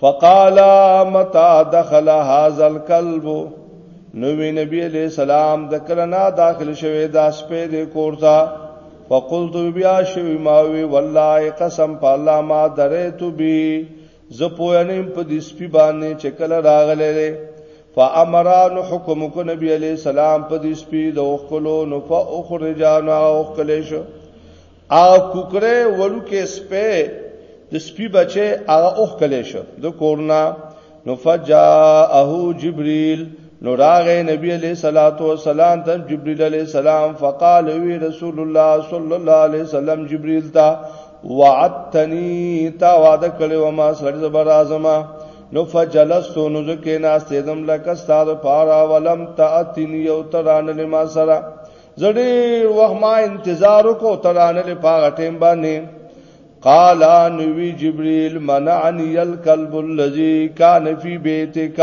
فقال متى دخل هذا الكلب نوې نبی علیہ السلام د کله نه داخل شوه دا سپې د کورتا فقلت بیا شوی ماوی والله قسم په الله ما درېت بي ز پوینم په دې سپې باندې چې کله راغله فامران حکم کو نبی علیہ السلام په دې سپې د اوخلو نو فاخرجان اوخلې شو ا کوکره ورکه سپه د سپی بچي هغه اوخ کله شو د کورنا نو فجاءه جبريل نو راغه نبی علیہ الصلوۃ والسلام ته جبريل علیہ السلام فقال وی رسول الله صلی الله علیه وسلم جبريل تا وعدتنی تا وعده کړی و ما سره زبر اعظم نو فجلست نو ځکه ناستیدم لکه ستاره پارا ولم تاتنی او تران لما سره زړی وخت ما انتظار کو ترانه له پاغه ټیم باندې قال نبی جبريل منعني الكلب الذي كان في بيتك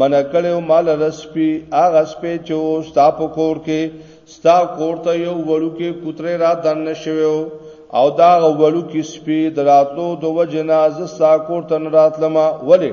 من کړو مال رسپی اغه سپې چو ستا په کور کې ستا کور ته یو وړو کې کوتره را دن شوو او دا وړو کې سپې دراتلو د وجنا ز ستا کور ته راتلم ولی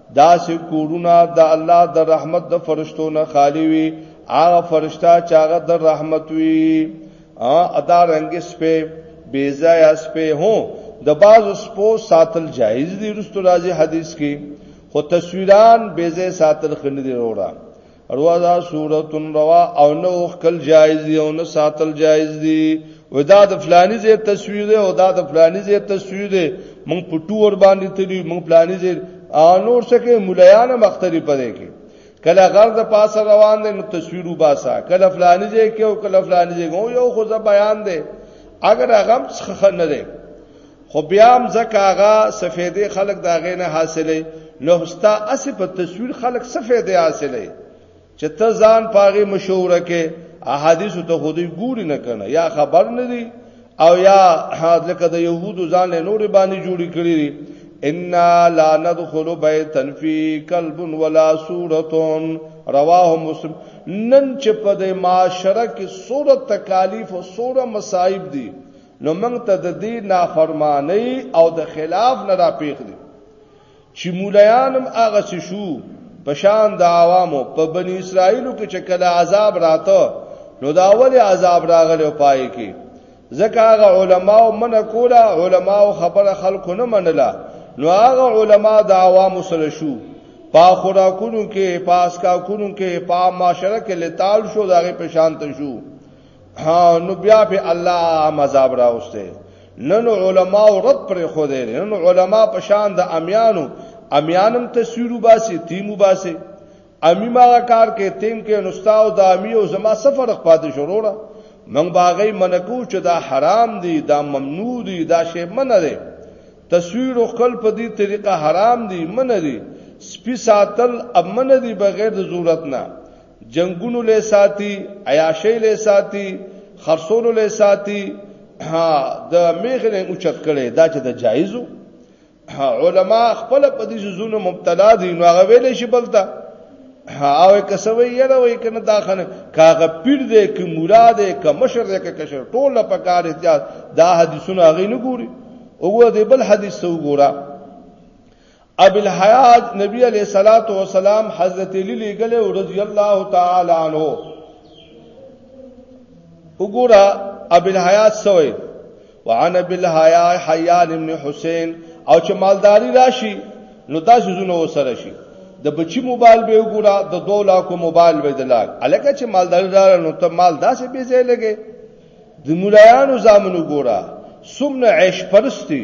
دا سه کورونه د الله د رحمت د فرشتو نه خالی وي هغه فرشتہ چې هغه د رحمت وي ا ادا رنگ سپه بیزا یا سپه هو د باز سپو ساتل جایز دي رستو راځي حدیث کې خو تصویران بیزه ساتل خنه دي وروړه روا دا صورت روا او نو خل جایز دی او نو ساتل جایز دی ودا د فلانی زی تصویر دی او دا د فلانی زی تصویر دی مونږ په ټور باندې تلی مونږ فلانی زی انور سکه مولایانه مختری پدې کې کله غرض پاسه روان دی نو تصویر وباسا کله فلانی زی کې او کله فلانی زی یو خو ځ بیان دی اگر هغه څخه نه دی خو بیا هم ځکه هغه سفیدې خلک دا غې نه حاصلې نو ستا اسی په تصویر خلک سفیدې حاصلې چې ته ځان پاغه مشوره کې احادیث ته خودي ګوري نه کنه یا خبر نه دی او یا لکه د يهودو ځان له نور باندې جوړی کړی دي ان لا ندخل بیتن فی قلب ولا صورتون رواه مسلم نن چې په د معاشره کې صورت تکالیف او صورت مصائب دي نو موږ ته د دې نافرمانی او د خلاف نه را پیښ دي چې مولایانم هغه څه شو په شان د عوامو په بنی اسرائیلو کې چې کله عذاب راته نو دا ولې عذاب راغلی او پای کې ځکه هغه علماو من کوله علماو خبره خلکو نه منله نو هغه علما د عوامو سره شو پا خوراکونو کې پاسکا کونو کې پا معاشره کې لتال شو دغه پشانت شو ها نو بیا په الله مذاب راوسته نن علما رد پر خو دې نن علما په شان د امیانو امیانم تصویرو باسي تیمو باسي امی ما کار کې تیم کې نستاو د امی او زما سفر خپاده شروع را من باغی منکو چې دا حرام دی دا ممنوع دی دا شی منه دی تصویر او خپل په دې طریقه حرام دی منه دی سپی ساتل امن دی بغیر د ضرورت نه جنگونو له ساتي عیاشي له ساتي خرصولو له ساتي د میخ نه اوچت کړي دا چې د جایزو علما خپل په دې زونه مبتلا دي نو هغه ویل شي بلته او کسوي یره وای کنه دا خنه کاغه پیر دې ک مولا دې ک مشر دې ک کشر ټول په کار احتیاط دا حدیثونه هغه نه ګوري وګوره دې بل حدیث ته وګوره ابي الحيات نبی عليه الصلاه والسلام حضرت علي لګل او رضی الله تعالی عنہ وګوره ابي الحيات سوې وعن ابي الحيات حيان ابن حسين او چې مالداري راشي نو دا سيزونه وسره شي د بچی موبایل به وګوره د 2 لاکو موبایل به دلاګ الکه چې مالدار دار نو ته مال داسې به ځای لګي د مولایانو زامنو ګوره سمنه عیش پرستی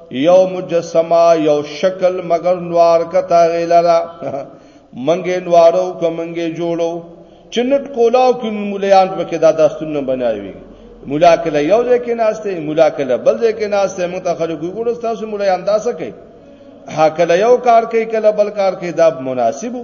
یو مجسمه یو شکل مگر نوار کتا غیلرا منګې نوارو کو منګې جوړو چنټ کولاو کې مولیان په کې دا داستونه بنایوي مولا کله یو ځای کې ناشته مولا کله بل ځای کې ناشته موږ ته خلکو ګورو تاسو مولا اندازه کوي ها کله یو کار کوي کله بل کار کوي دا مناسبو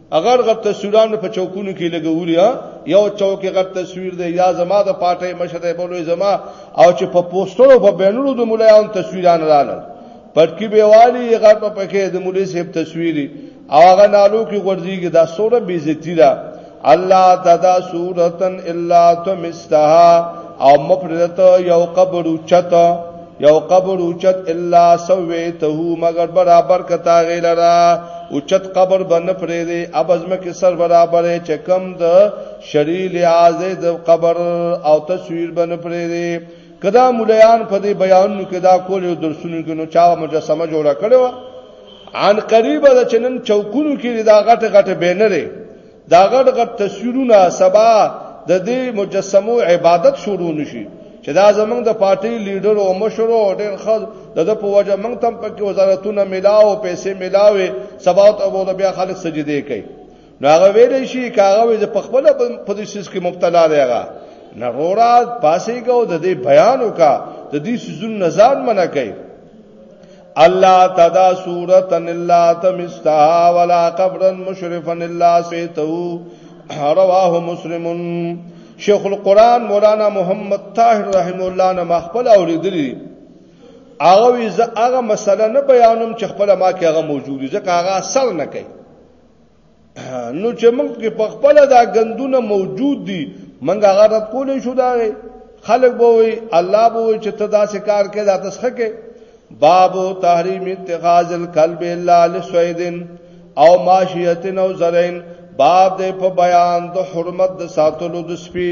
اگر غټ تصویرانو په چوکونو کې لګولي یو چوک غټ تصویر دی یا زما د پاټې مشته بولوي زما او چې په پوسټرو په بینرو د مولایان تصویران رااله پټکی به والی غټ په پکې د مولای صاحب تصویری او هغه نالو کې ورځيږي دا سوره بیزتی ده الله تدا سورتن الا تمستها او مفردت یو قبر چته یو قبر اوچت الا سویته مگر برابر کتا غیلرا اوچت قبر بن پرې دی ابز مکه سر برابر چکم د شریل عازه د قبر او تصویر بن پرې دی کدا مولایان په دې بیانونو کې دا کول یو درسونو کې نو چا مجسمه جوړه کړو عن قریب د چنن چوکونو کې دا غټه غټه بینره دا غټ غټ تصویرونه سبا د دې مجسمو عبادت شروع نشي چې دا زمنګ د پارټي لیډر او مشر او ډېر خل د په وجه موږ تم پکې وزارتونه ملاو پیسې ملاوي سبا ته وو بیا خلک سجدي کوي نو هغه ویل شي کاغه د پخپل په دې سیس کې مبتلا دی هغه نه رورا پاسې کو د دې بیان وکا د دې سيزون نزان منه کوي الله تدا صورتا الا تمستها ولا قبرا مشرفا الا سيته رواه مسلم شیخ القران مولانا محمد طاهر رحم الله نه مخبل اوریدلی هغه وی زه هغه مسله نه بیانوم چې خپل ما کې هغه موجود ځکه هغه اثر نه کوي نو چې موږ کې په خپل دا غندونه موجود دي موږ هغه رد کولې شو دا خلک به وي الله به وي چې ته دا کار کې دا تسخه کې باب تحریم اتخاذ القلب الا لسویدن او ماشیتن او زرین باب دې په بیان د حرمت د ساتلو د سپی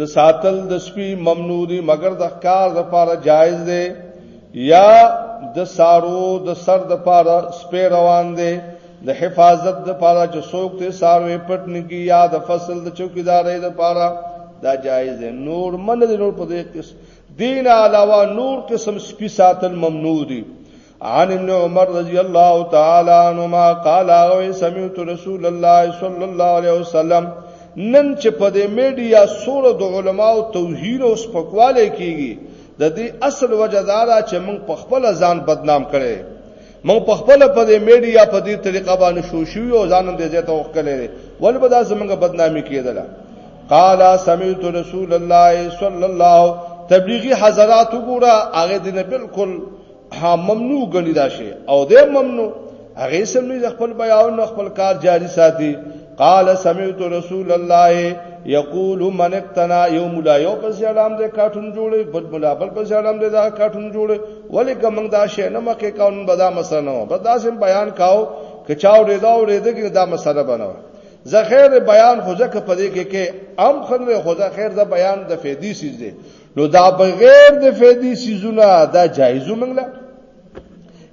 د ساتل د سپي ممنوع دي مګر د ښکار د پاره جایز دی یا د سارو د سر د پاره سپي روان دی د حفاظت د پاره چې څوک ته ساروي پټ نگی یا د فصل د چوکیدارې د پاره دا جایز دی نور من دي نور په دې قسم دین علاوه نور قسم سپي ساتل ممنوع دي عن ابن عمر رضی الله تعالی عنہما قال او سمعت رسول الله صلی الله علیه وسلم نن چې په دې میډیا سور د علماو توهین او سپکواله کیږي د دې اصل وجدار چې موږ په خپل ځان بدنام کړي مو په خپل په دې میډیا په دې طریقه باندې شو شو او ځان دې زه ته وکړلې ول به دا زمونږ بدنامي کېدله قال سمعت رسول الله صلی الله تبلیغی حضرات وګوره هغه دې بالکل ها ممنوع غنی دا شی او دې ممنوع هغه سم نه خپل بیان نه خپل کار جاری ساتي قال سمعت رسول الله یقول من اقتنا یوم لا یو پس علام دې کارټون جوړي بل بلا بل پس علام دې دا کارټون جوړي ولی کوم دا شی نه مکه کاون بدا مسله نه بس دا سم بیان کاو کچاو دې دا ورې دې دا مسله بنو زه خیر بیان خو ځکه پدې کې کې ام خنره خو زه خیر زه بیان د فیدی سیز دی نو دا بغیر د فیدی سیزونه دا جایزو منګله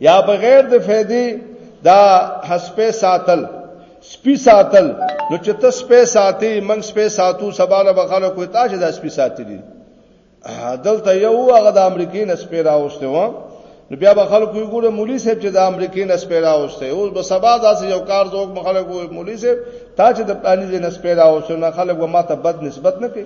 یا بغیر د فیدی دا حسپه ساتل سپی ساتل نو چې ته سپی ساتي منګ سپی ساتو سباله بخاله کوی تا چې دا سپی ساتي دي دلته یو هغه د امریکای نه سپی راوسته و نو بیا به خلکو یې ګوره مولوی صاحب چې د امریکای نه سپی راوسته اوس به سبا داسې یو کار زوګ مخالکو مولوی صاحب تا چې د پلانیز نه سپی راوسته نه خلک به ماته بد نسبت نه کوي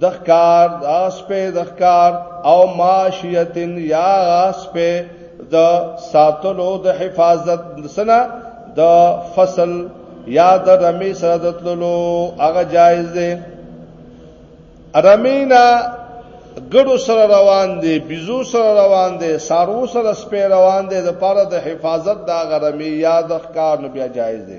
دخکار داس په دخکار او ماشیتن یا غاس په د ساتلو د حفاظت سنا د فصل یا د رمی سره د تللو هغه جایز دی رمینا ګړو سره روان دي بيزو سره روان دي سارو سره سپې روان دي د پاره د حفاظت دا غرمي یا د ښکار نو بیا جایز دي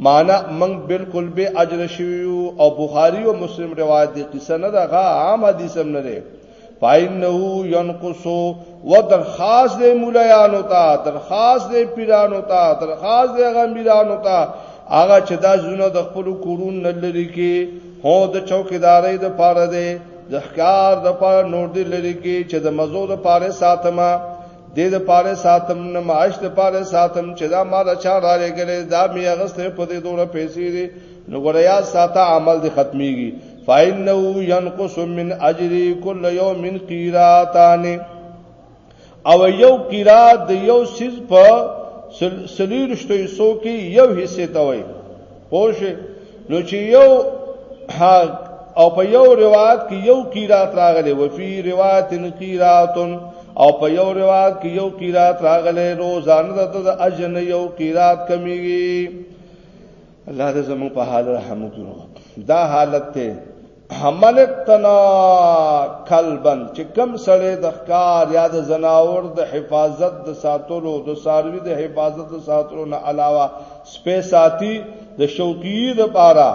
معنا من بالکل به اجر شویو او بخاری او مسلم روایت دی قصه نه ده غا عام حدیث هم نه ده پاینه ينقصو و درخواست دې مولایانو ته درخواست دې پیرانو ته درخواست دې غمیرانو ته هغه چې دا زونه د خپل کورون نه لري کې هو د چوکیدارې د پاره دې د ښکار د پاره نور دې لري کې چې د مزو د پاره ساتما دې د پاره ساتم نه معاش د پاره ساتم چې دا مال چا را لګلې دا می اغسته په دې دوره پیسې دي نو وریا ساته عمل دې ختميږي فإنه ينقص من أجري كل يوم قيراتان او یو قیرات د یو سیز په سلیرشتو حصو کې یو حصے ته وایي پوه شئ نو چې یو او په یو روایت کې یو قیرات راغلی و فی روایت قیرات او په یو روایت کې یو قیرات راغلی روزانه د اجر نه یو قیرات کمیږي الله دې زموږ په حال رحم وکړي دا حالت ته حمل اقتنا کلبن چې کم سړی د ښکار یا د زناور د حفاظت د ساتلو د ساروی د حفاظت د ساتلو نه علاوه سپې ساتي د شوقي د پاره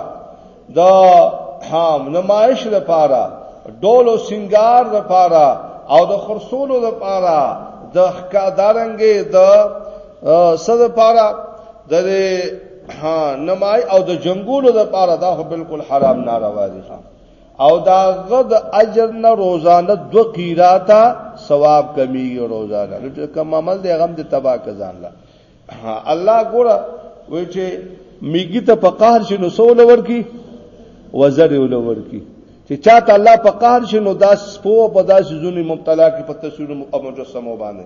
د حام نمایش د پاره ډول او سنگار د پاره او د خرصولو د پاره د ښکادارنګې د صد پاره د ها نمای او د جنگولو د پاره دا خو بالکل حرام ناروا دي او دا غد اجر نه روزانه دو قیراتا ثواب کمی روزانه نو چې کوم عمل دی غم دې تبا کزان لا الله ګوره وای چې میګی ته په قهر شي نو سول ورکی وزر ول ورکی چې چاته الله په قهر شي نو داس په په داس زونی مبتلا کې په تصویر او مجسمه باندې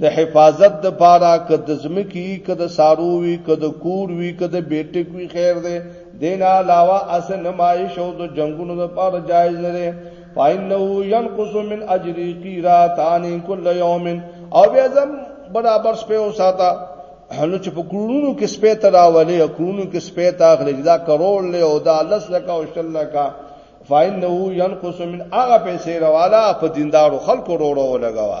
د حفاظت د پاره که د زمکی که د سارو وی که د کور وی که د بیټک وی خیر دی دین علاوه اس نمایش او د جنگونو د پاره جایز نه دی فإنه ينقص من اجري قيراتان كل يوم او بیا زم برابر سپه او ساته هلو چې په کورونو کې سپه تراولې او کورونو کې سپه تاخلې دا کرول له او دا لس لکه او شل لکه فإنه ينقص من هغه پیسې رواله په دیندارو خلکو وروړو لګوا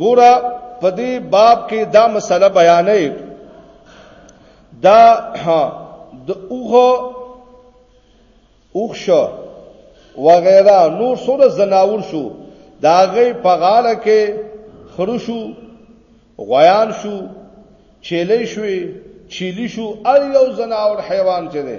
ګوره په دې باب کې دا مسله بیانې دا د اوغه اوښه وغیرہ نور سره زناور شو دا غي په غاړه کې خروشو غیان شو چيلې شوې چيلي شو ار یو زناور حیوان چې ده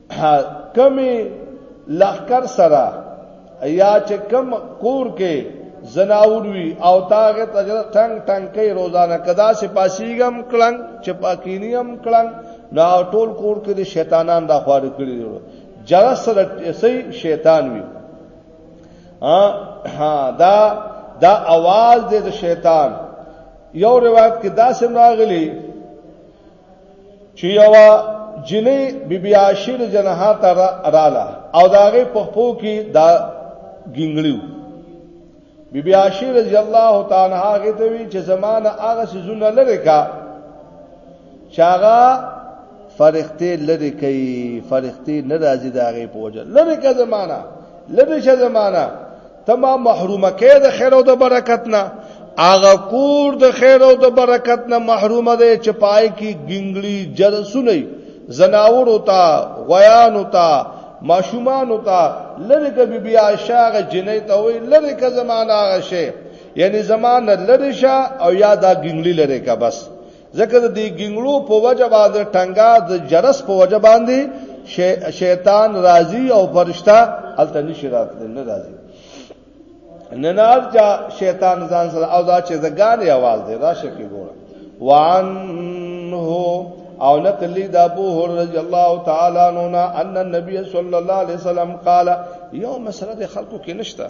کمی لخکر سره یا چې کم کور کې زناور وی او تاغه تجربه ټنګ ټنګ کوي روزانه کدا سي پاسیګم کلنګ چې پاکینیم کلنګ دا ټول کور کې د شیطانان دا خوار کړی دی جرس سره سي شیطان وی ها دا دا आवाज د شیطان یو روایت کې دا سم راغلی چې یو جنې بیبي عاشر جنها ته رااله او داغه په خپو کې دا ګنګړیو بیبي عاشر رضی الله تعالی هغه ته وی چې زمانه هغه سيزونه لره کا چاغه فرښتې لره کوي فرښتې ناراضي داغه پوجا لره کا زمانہ لره شه زمانہ تما محروم کې د خیر او د برکت نه هغه کور د خیر او د برکت نه محروم دی چې پای کې ګنګړي جرسونه زناور وتا غیان وتا ماشومان وتا لری ک بی بی عائشہ هغه جنې ته وی لری ک زمانہ هغه شی یعنی زمانہ لری شه او یا دا ګنګړي لری ک بس ځکه د دې ګنګړو په وجه باندې ټنګا د جرس په وجه باندې شیطان راضی او فرشتہ الته نشی راتلی نه راضی نه نار چا شیطان ځان سره او دا چې زګان یې आवाज دی راشه کې ګوره وانه او نقل لی دا ابو هر رضی الله تعالی عنہ ان النبي صلی الله علیه وسلم قال یوم سره خلقو کې نشته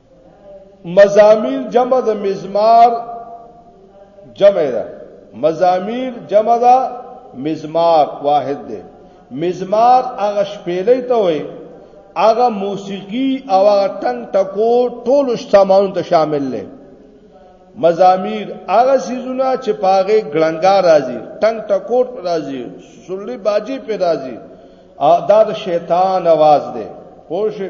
مزامیر جمع د مزمار جمع ده مزامیر جمع ده مزمار واحد ده مزمار هغه شپېلې ته وي هغه موسیقي او هغه ټنګ ټکو ټول سامان ته شامل لې مزامیر هغه سيزونه چې پاغه ګړنګا راځي ټنګ ټکو راځي سولې باجی په راځي دا د شیطان आवाज ده پوه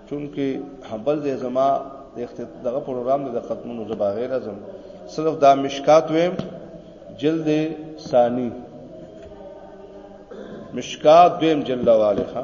چونکه هبل دې زما د اختت دغه پروګرام د ختمونو زبا غیر ازم صرف دا مشکات ویم جلد ثانی مشکات دیم جلد والے ها